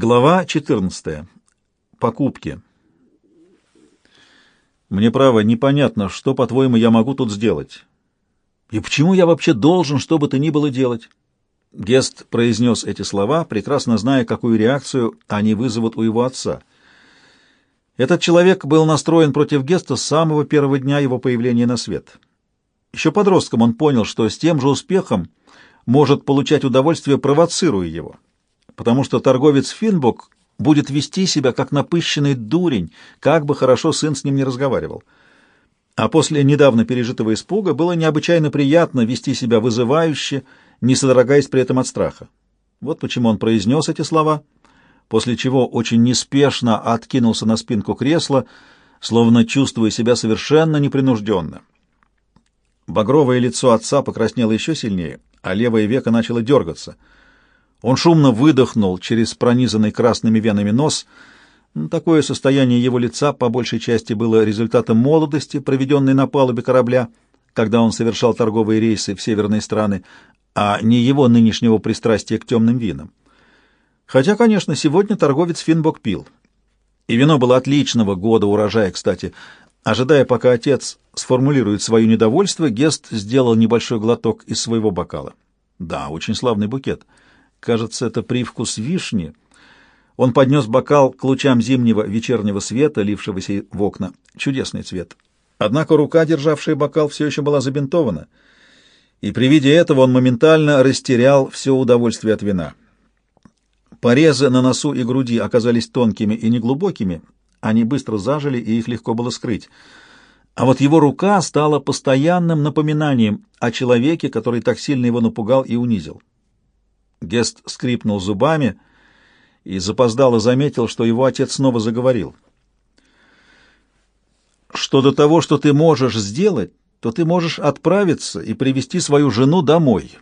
Глава 14. Покупки. Мне право непонятно, что, по-твоему, я могу тут сделать. И почему я вообще должен что бы то ни было делать? Гест произнес эти слова, прекрасно зная, какую реакцию они вызовут у его отца. Этот человек был настроен против Геста с самого первого дня его появления на свет. Еще подростком он понял, что с тем же успехом может получать удовольствие, провоцируя его потому что торговец Финбок будет вести себя как напыщенный дурень, как бы хорошо сын с ним не разговаривал. А после недавно пережитого испуга было необычайно приятно вести себя вызывающе, не содрогаясь при этом от страха. Вот почему он произнес эти слова, после чего очень неспешно откинулся на спинку кресла, словно чувствуя себя совершенно непринужденно. Багровое лицо отца покраснело еще сильнее, а левое веко начало дергаться — он шумно выдохнул через пронизанный красными венами нос. Такое состояние его лица по большей части было результатом молодости, проведенной на палубе корабля, когда он совершал торговые рейсы в северные страны, а не его нынешнего пристрастия к темным винам. Хотя, конечно, сегодня торговец Финбок пил. И вино было отличного года урожая, кстати. Ожидая, пока отец сформулирует свое недовольство, Гест сделал небольшой глоток из своего бокала. Да, очень славный букет — Кажется, это привкус вишни. Он поднес бокал к лучам зимнего вечернего света, лившегося в окна. Чудесный цвет. Однако рука, державшая бокал, все еще была забинтована, и при виде этого он моментально растерял все удовольствие от вина. Порезы на носу и груди оказались тонкими и неглубокими, они быстро зажили, и их легко было скрыть. А вот его рука стала постоянным напоминанием о человеке, который так сильно его напугал и унизил. Гест скрипнул зубами и запоздало заметил, что его отец снова заговорил. «Что до того, что ты можешь сделать, то ты можешь отправиться и привести свою жену домой.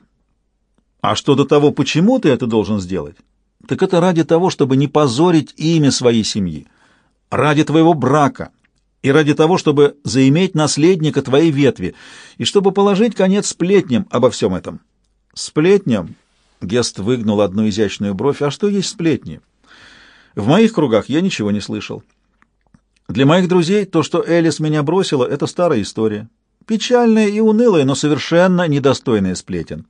А что до того, почему ты это должен сделать, так это ради того, чтобы не позорить имя своей семьи, ради твоего брака» и ради того, чтобы заиметь наследника твоей ветви, и чтобы положить конец сплетням обо всем этом. Сплетням, Гест выгнул одну изящную бровь. «А что есть сплетни?» «В моих кругах я ничего не слышал. Для моих друзей то, что Элис меня бросила, — это старая история. Печальная и унылая, но совершенно недостойная сплетен.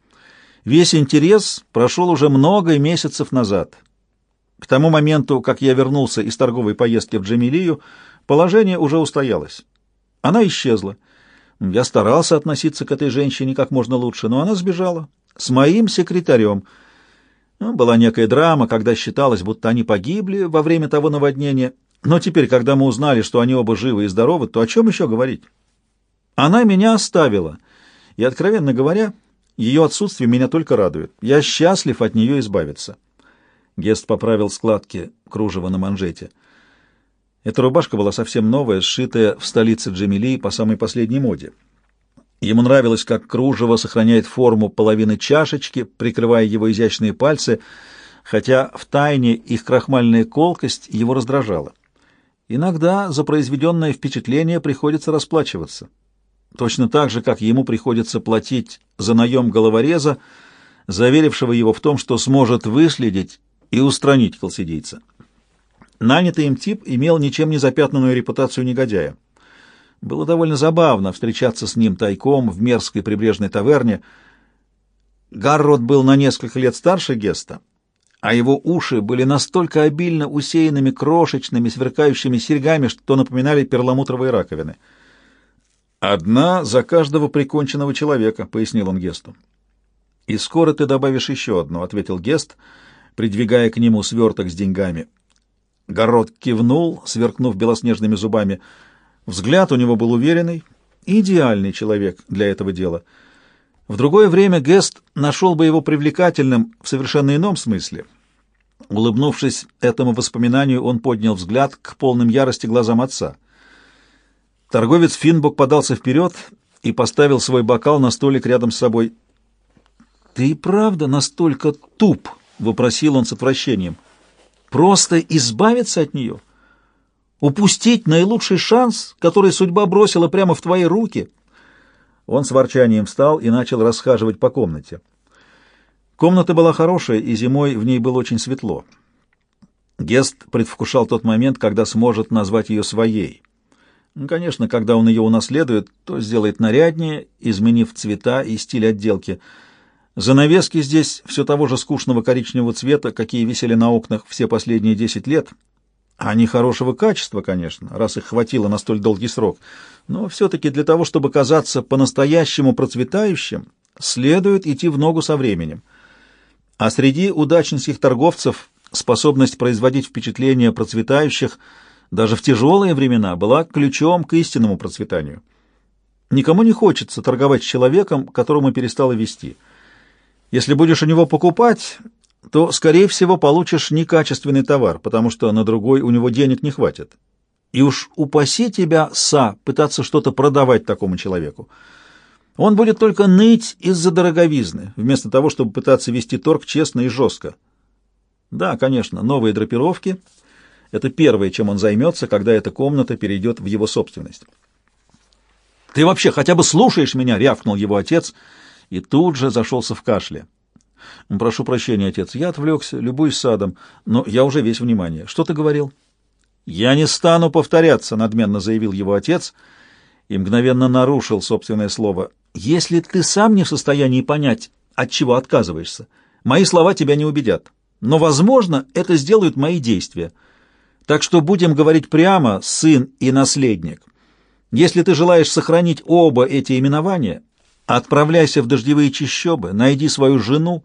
Весь интерес прошел уже много месяцев назад. К тому моменту, как я вернулся из торговой поездки в Джамилию, положение уже устоялось. Она исчезла. Я старался относиться к этой женщине как можно лучше, но она сбежала с моим секретарем. Ну, была некая драма, когда считалось, будто они погибли во время того наводнения. Но теперь, когда мы узнали, что они оба живы и здоровы, то о чем еще говорить? Она меня оставила. И, откровенно говоря, ее отсутствие меня только радует. Я счастлив от нее избавиться. Гест поправил складки кружева на манжете. Эта рубашка была совсем новая, сшитая в столице Джамилии по самой последней моде. Ему нравилось, как кружево сохраняет форму половины чашечки, прикрывая его изящные пальцы, хотя в тайне их крахмальная колкость его раздражала. Иногда за произведенное впечатление приходится расплачиваться. Точно так же, как ему приходится платить за наем головореза, заверившего его в том, что сможет выследить и устранить колсидийца. Нанятый им тип имел ничем не запятнанную репутацию негодяя. Было довольно забавно встречаться с ним тайком в мерзкой прибрежной таверне. Гаррод был на несколько лет старше Геста, а его уши были настолько обильно усеянными крошечными сверкающими серьгами, что напоминали перламутровые раковины. «Одна за каждого приконченного человека», — пояснил он Гесту. «И скоро ты добавишь еще одну», — ответил Гест, придвигая к нему сверток с деньгами. Город кивнул, сверкнув белоснежными зубами — Взгляд у него был уверенный, идеальный человек для этого дела. В другое время Гест нашел бы его привлекательным в совершенно ином смысле. Улыбнувшись этому воспоминанию, он поднял взгляд к полным ярости глазам отца. Торговец Финбок подался вперед и поставил свой бокал на столик рядом с собой. «Ты правда настолько туп?» — вопросил он с отвращением. «Просто избавиться от нее?» Упустить наилучший шанс, который судьба бросила прямо в твои руки. Он с ворчанием встал и начал расхаживать по комнате. Комната была хорошая, и зимой в ней было очень светло. Гест предвкушал тот момент, когда сможет назвать ее своей. Ну, конечно, когда он ее унаследует, то сделает наряднее, изменив цвета и стиль отделки. Занавески здесь все того же скучного коричневого цвета, какие висели на окнах все последние десять лет. Они хорошего качества, конечно, раз их хватило на столь долгий срок, но все-таки для того, чтобы казаться по-настоящему процветающим, следует идти в ногу со временем. А среди удачнических торговцев способность производить впечатление процветающих даже в тяжелые времена была ключом к истинному процветанию. Никому не хочется торговать с человеком, которому перестало вести. Если будешь у него покупать, то, скорее всего, получишь некачественный товар, потому что на другой у него денег не хватит. И уж упаси тебя, Са, пытаться что-то продавать такому человеку. Он будет только ныть из-за дороговизны, вместо того, чтобы пытаться вести торг честно и жестко. Да, конечно, новые драпировки — это первое, чем он займется, когда эта комната перейдет в его собственность. «Ты вообще хотя бы слушаешь меня?» — рявкнул его отец, и тут же зашелся в кашле. «Прошу прощения, отец, я отвлекся, любуюсь садом, но я уже весь внимание. Что ты говорил?» «Я не стану повторяться», — надменно заявил его отец и мгновенно нарушил собственное слово. «Если ты сам не в состоянии понять, от чего отказываешься, мои слова тебя не убедят. Но, возможно, это сделают мои действия. Так что будем говорить прямо, сын и наследник. Если ты желаешь сохранить оба эти именования, отправляйся в дождевые чащобы, найди свою жену,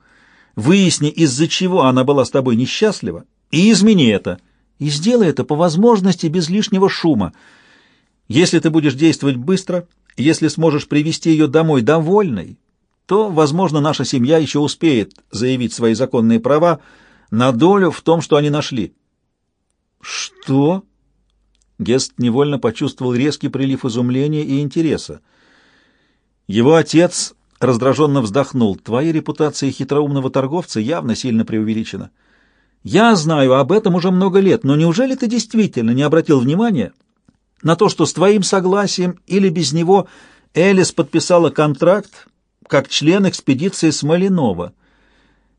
выясни, из-за чего она была с тобой несчастлива, и измени это. И сделай это по возможности без лишнего шума. Если ты будешь действовать быстро, если сможешь привести ее домой довольной, то, возможно, наша семья еще успеет заявить свои законные права на долю в том, что они нашли. Что? Гест невольно почувствовал резкий прилив изумления и интереса. Его отец раздраженно вздохнул. Твоя репутация хитроумного торговца явно сильно преувеличена. Я знаю об этом уже много лет, но неужели ты действительно не обратил внимания на то, что с твоим согласием или без него Элис подписала контракт как член экспедиции Смоленова.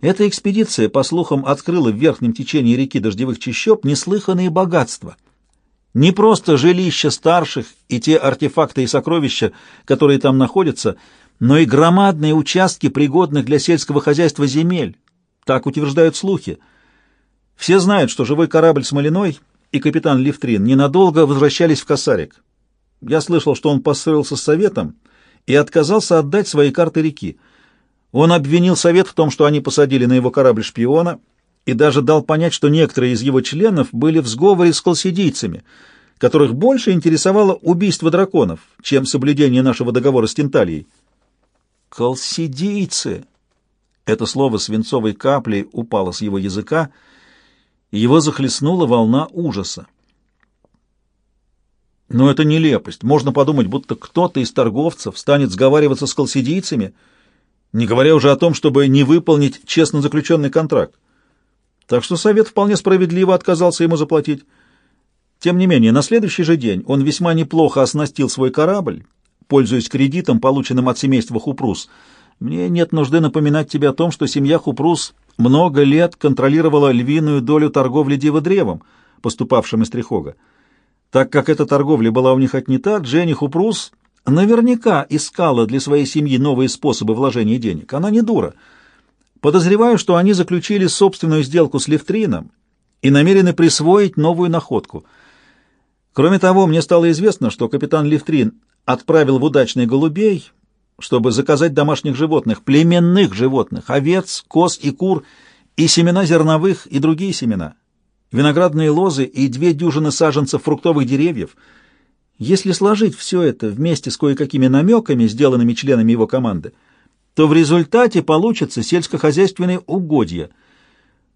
Эта экспедиция, по слухам, открыла в верхнем течении реки Дождевых Чащоб неслыханные богатства. Не просто жилища старших и те артефакты и сокровища, которые там находятся, но и громадные участки, пригодных для сельского хозяйства земель. Так утверждают слухи. Все знают, что живой корабль Смолиной и капитан Лифтрин ненадолго возвращались в Косарик. Я слышал, что он поссорился с советом, и отказался отдать свои карты реки. Он обвинил Совет в том, что они посадили на его корабль шпиона, и даже дал понять, что некоторые из его членов были в сговоре с колсидийцами, которых больше интересовало убийство драконов, чем соблюдение нашего договора с Тенталией. «Колсидийцы!» Это слово свинцовой каплей упало с его языка, и его захлестнула волна ужаса. Но это нелепость. Можно подумать, будто кто-то из торговцев станет сговариваться с колсидийцами, не говоря уже о том, чтобы не выполнить честно заключенный контракт. Так что совет вполне справедливо отказался ему заплатить. Тем не менее, на следующий же день он весьма неплохо оснастил свой корабль, пользуясь кредитом, полученным от семейства Хупрус. Мне нет нужды напоминать тебе о том, что семья Хупрус много лет контролировала львиную долю торговли диводревом, поступавшим из Трихога. Так как эта торговля была у них отнята, Дженни Хупрус наверняка искала для своей семьи новые способы вложения денег. Она не дура. Подозреваю, что они заключили собственную сделку с Левтрином и намерены присвоить новую находку. Кроме того, мне стало известно, что капитан Левтрин отправил в удачный голубей, чтобы заказать домашних животных, племенных животных, овец, коз и кур, и семена зерновых, и другие семена виноградные лозы и две дюжины саженцев фруктовых деревьев. Если сложить все это вместе с кое-какими намеками, сделанными членами его команды, то в результате получатся сельскохозяйственные угодья.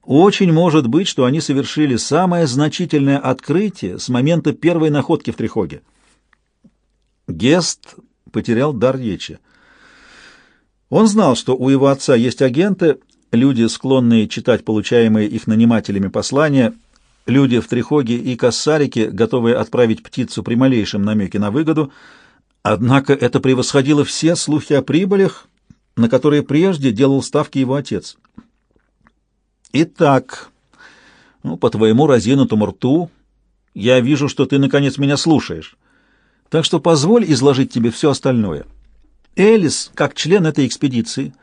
Очень может быть, что они совершили самое значительное открытие с момента первой находки в Трихоге. Гест потерял дар речи. Он знал, что у его отца есть агенты, люди, склонные читать получаемые их нанимателями послания – Люди в Трихоге и Кассарике, готовые отправить птицу при малейшем намеке на выгоду, однако это превосходило все слухи о прибылях, на которые прежде делал ставки его отец. Итак, Ну, по твоему разинутому рту я вижу, что ты, наконец, меня слушаешь. Так что позволь изложить тебе все остальное. Элис, как член этой экспедиции,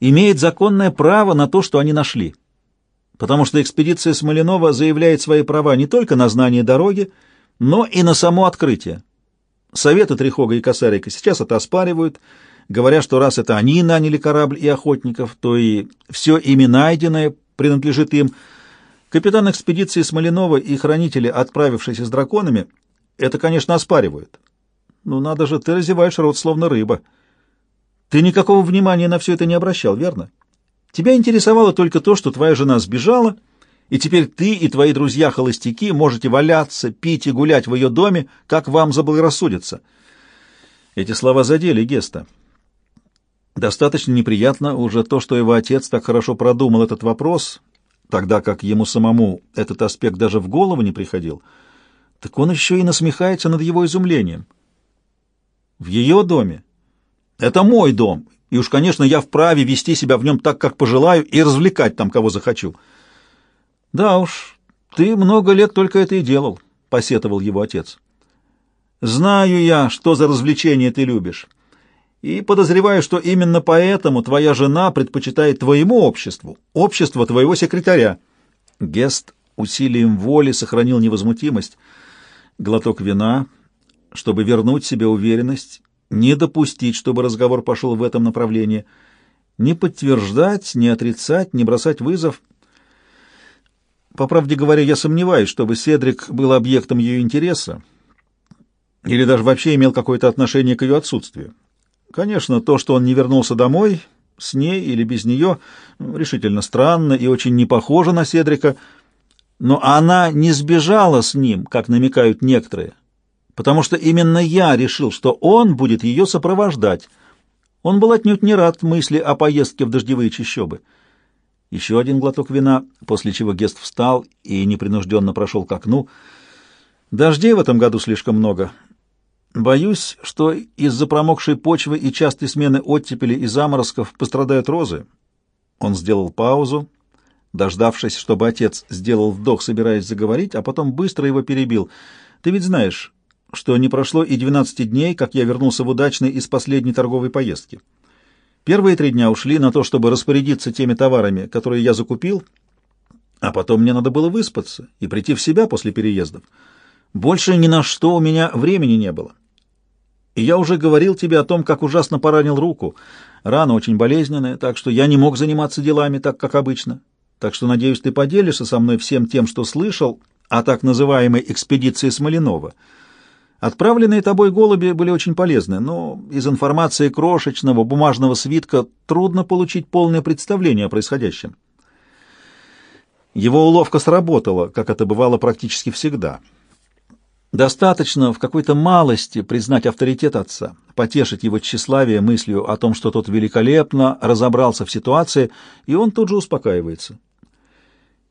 имеет законное право на то, что они нашли. Потому что экспедиция Смоленова заявляет свои права не только на знание дороги, но и на само открытие. Советы Трихога и Косарика сейчас это оспаривают, говоря, что раз это они наняли корабль и охотников, то и все ими найденное принадлежит им. Капитан экспедиции Смоленова и хранители, отправившиеся с драконами, это, конечно, оспаривают. Ну, надо же, ты разеваешь рот, словно рыба. Ты никакого внимания на все это не обращал, верно? Тебя интересовало только то, что твоя жена сбежала, и теперь ты и твои друзья-холостяки можете валяться, пить и гулять в ее доме, как вам заблагорассудится. Эти слова задели Геста. Достаточно неприятно уже то, что его отец так хорошо продумал этот вопрос, тогда как ему самому этот аспект даже в голову не приходил, так он еще и насмехается над его изумлением. В ее доме это мой дом, и уж, конечно, я вправе вести себя в нем так, как пожелаю, и развлекать там, кого захочу. Да уж, ты много лет только это и делал, — посетовал его отец. Знаю я, что за развлечения ты любишь, и подозреваю, что именно поэтому твоя жена предпочитает твоему обществу, общество твоего секретаря. Гест усилием воли сохранил невозмутимость. Глоток вина, чтобы вернуть себе уверенность не допустить, чтобы разговор пошел в этом направлении, не подтверждать, не отрицать, не бросать вызов. По правде говоря, я сомневаюсь, чтобы Седрик был объектом ее интереса или даже вообще имел какое-то отношение к ее отсутствию. Конечно, то, что он не вернулся домой, с ней или без нее, решительно странно и очень не похоже на Седрика, но она не сбежала с ним, как намекают некоторые, потому что именно я решил, что он будет ее сопровождать. Он был отнюдь не рад мысли о поездке в дождевые чащобы. Еще один глоток вина, после чего Гест встал и непринужденно прошел к окну. Дождей в этом году слишком много. Боюсь, что из-за промокшей почвы и частой смены оттепели и заморозков пострадают розы. Он сделал паузу, дождавшись, чтобы отец сделал вдох, собираясь заговорить, а потом быстро его перебил. «Ты ведь знаешь, что не прошло и 12 дней, как я вернулся в удачный из последней торговой поездки. Первые три дня ушли на то, чтобы распорядиться теми товарами, которые я закупил, а потом мне надо было выспаться и прийти в себя после переездов. Больше ни на что у меня времени не было. И я уже говорил тебе о том, как ужасно поранил руку. Рана очень болезненная, так что я не мог заниматься делами так, как обычно. Так что, надеюсь, ты поделишься со мной всем тем, что слышал о так называемой экспедиции Смоленова — Отправленные тобой голуби были очень полезны, но из информации крошечного бумажного свитка трудно получить полное представление о происходящем. Его уловка сработала, как это бывало практически всегда. Достаточно в какой-то малости признать авторитет отца, потешить его тщеславие мыслью о том, что тот великолепно разобрался в ситуации, и он тут же успокаивается.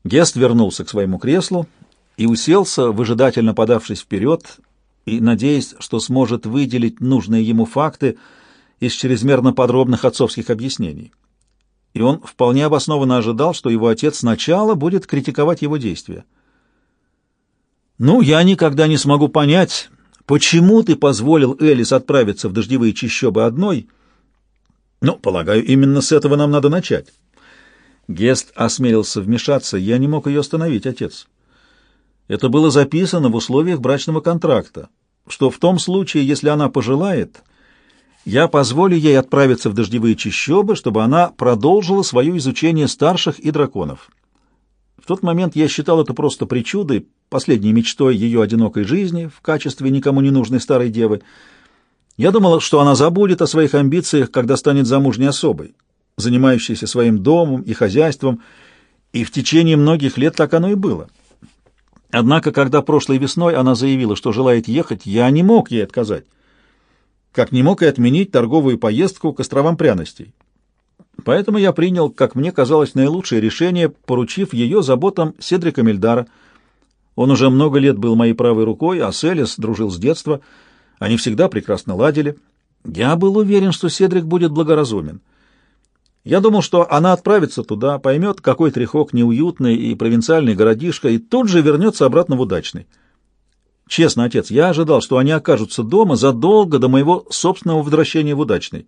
Гест вернулся к своему креслу и уселся, выжидательно подавшись вперед, и надеясь, что сможет выделить нужные ему факты из чрезмерно подробных отцовских объяснений. И он вполне обоснованно ожидал, что его отец сначала будет критиковать его действия. «Ну, я никогда не смогу понять, почему ты позволил Элис отправиться в дождевые чащобы одной?» «Ну, полагаю, именно с этого нам надо начать». Гест осмелился вмешаться. «Я не мог ее остановить, отец». Это было записано в условиях брачного контракта, что в том случае, если она пожелает, я позволю ей отправиться в дождевые чащобы, чтобы она продолжила свое изучение старших и драконов. В тот момент я считал это просто причудой, последней мечтой ее одинокой жизни в качестве никому не нужной старой девы. Я думал, что она забудет о своих амбициях, когда станет замужней особой, занимающейся своим домом и хозяйством, и в течение многих лет так оно и было. Однако, когда прошлой весной она заявила, что желает ехать, я не мог ей отказать. Как не мог и отменить торговую поездку к островам пряностей. Поэтому я принял, как мне казалось, наилучшее решение, поручив ее заботам Седрика Мельдара. Он уже много лет был моей правой рукой, а Селес дружил с детства. Они всегда прекрасно ладили. Я был уверен, что Седрик будет благоразумен. Я думал, что она отправится туда, поймет, какой трехок неуютный и провинциальный городишко, и тут же вернется обратно в удачный. Честно, отец, я ожидал, что они окажутся дома задолго до моего собственного возвращения в удачный.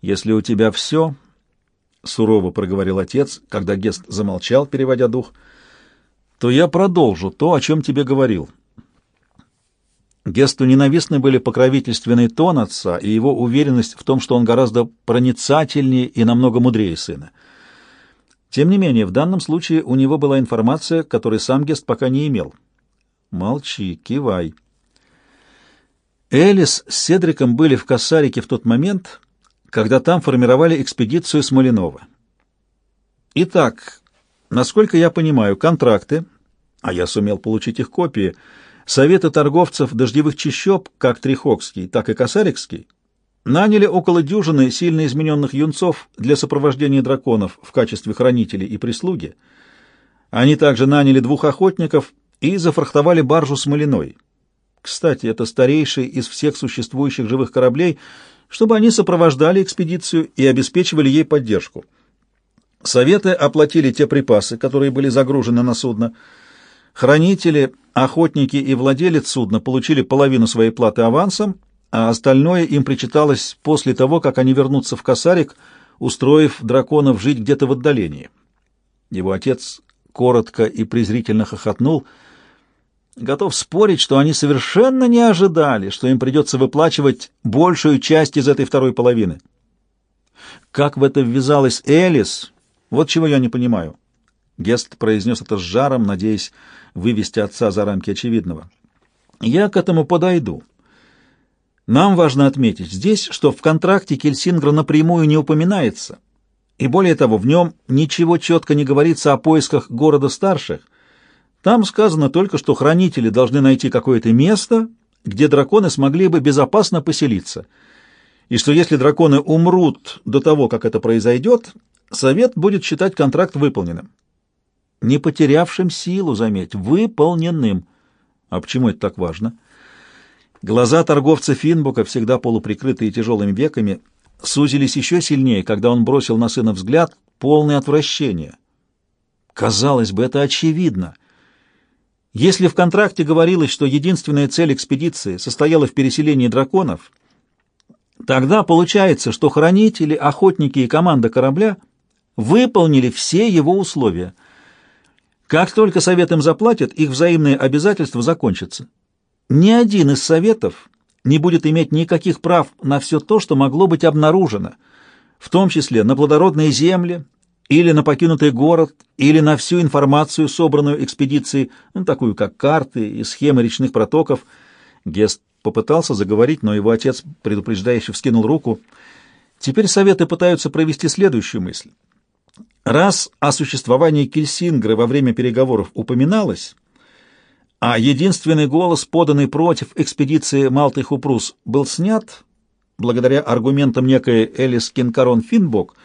Если у тебя все, — сурово проговорил отец, когда Гест замолчал, переводя дух, — то я продолжу то, о чем тебе говорил. Гесту ненавистны были покровительственный тон отца и его уверенность в том, что он гораздо проницательнее и намного мудрее сына. Тем не менее, в данном случае у него была информация, которой сам Гест пока не имел. Молчи, кивай. Элис с Седриком были в Кассарике в тот момент, когда там формировали экспедицию Смоленова. Итак, насколько я понимаю, контракты, а я сумел получить их копии, Советы торговцев дождевых чащоб, как Трихокский, так и Косарикский, наняли около дюжины сильно измененных юнцов для сопровождения драконов в качестве хранителей и прислуги. Они также наняли двух охотников и зафрахтовали баржу с малиной. Кстати, это старейший из всех существующих живых кораблей, чтобы они сопровождали экспедицию и обеспечивали ей поддержку. Советы оплатили те припасы, которые были загружены на судно. Хранители Охотники и владелец судна получили половину своей платы авансом, а остальное им причиталось после того, как они вернутся в Косарик, устроив драконов жить где-то в отдалении. Его отец коротко и презрительно хохотнул, готов спорить, что они совершенно не ожидали, что им придется выплачивать большую часть из этой второй половины. Как в это ввязалась Элис, вот чего я не понимаю. Гест произнес это с жаром, надеясь вывести отца за рамки очевидного. «Я к этому подойду. Нам важно отметить здесь, что в контракте Кельсингра напрямую не упоминается, и более того, в нем ничего четко не говорится о поисках города старших. Там сказано только, что хранители должны найти какое-то место, где драконы смогли бы безопасно поселиться, и что если драконы умрут до того, как это произойдет, совет будет считать контракт выполненным не потерявшим силу, заметь, выполненным. А почему это так важно? Глаза торговца Финбука, всегда полуприкрытые тяжелыми веками, сузились еще сильнее, когда он бросил на сына взгляд, полный отвращения. Казалось бы, это очевидно. Если в контракте говорилось, что единственная цель экспедиции состояла в переселении драконов, тогда получается, что хранители, охотники и команда корабля выполнили все его условия — как только совет им заплатит, их взаимные обязательства закончатся. Ни один из советов не будет иметь никаких прав на все то, что могло быть обнаружено, в том числе на плодородные земли или на покинутый город, или на всю информацию, собранную экспедицией, ну, такую как карты и схемы речных протоков. Гест попытался заговорить, но его отец предупреждающе вскинул руку. Теперь советы пытаются провести следующую мысль. Раз о существовании Кельсингра во время переговоров упоминалось, а единственный голос, поданный против экспедиции Малты-Хупрус, был снят, благодаря аргументам некой Элис Кинкарон Финбок,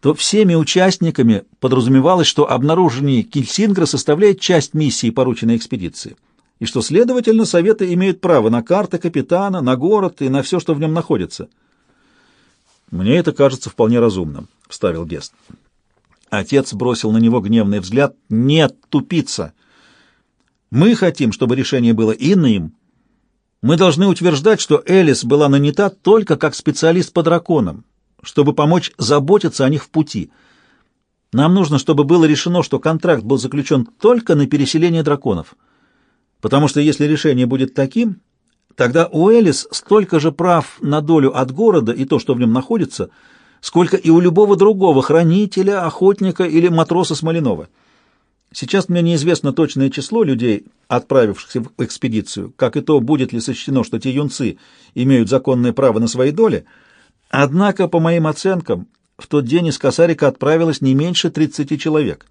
то всеми участниками подразумевалось, что обнаружение Кельсингра составляет часть миссии порученной экспедиции, и что, следовательно, Советы имеют право на карты капитана, на город и на все, что в нем находится. «Мне это кажется вполне разумным», — вставил Гест. Отец бросил на него гневный взгляд. «Нет, тупица! Мы хотим, чтобы решение было иным. Мы должны утверждать, что Элис была нанята только как специалист по драконам, чтобы помочь заботиться о них в пути. Нам нужно, чтобы было решено, что контракт был заключен только на переселение драконов. Потому что если решение будет таким, тогда у Элис столько же прав на долю от города и то, что в нем находится – сколько и у любого другого хранителя, охотника или матроса Смоленова. Сейчас мне неизвестно точное число людей, отправившихся в экспедицию, как и то, будет ли сочтено, что те юнцы имеют законное право на свои доли. Однако, по моим оценкам, в тот день из Косарика отправилось не меньше 30 человек.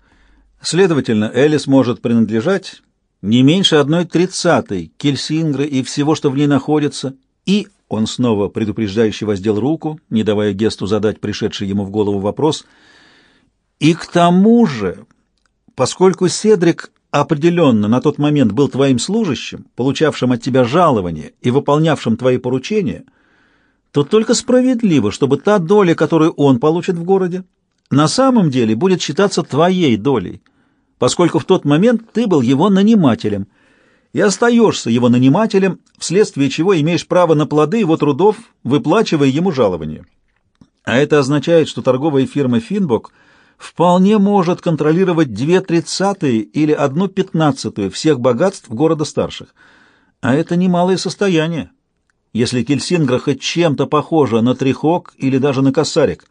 Следовательно, Элис может принадлежать не меньше одной тридцатой Кельсингры и всего, что в ней находится, и он снова предупреждающе воздел руку, не давая Гесту задать пришедший ему в голову вопрос. «И к тому же, поскольку Седрик определенно на тот момент был твоим служащим, получавшим от тебя жалование и выполнявшим твои поручения, то только справедливо, чтобы та доля, которую он получит в городе, на самом деле будет считаться твоей долей, поскольку в тот момент ты был его нанимателем и остаешься его нанимателем, вследствие чего имеешь право на плоды его трудов, выплачивая ему жалование. А это означает, что торговая фирма «Финбок» вполне может контролировать две тридцатые или одну пятнадцатую всех богатств города старших. А это немалое состояние если Кельсингра хоть чем-то похожа на трехок или даже на косарик.